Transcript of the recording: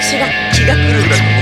気が気が狂う。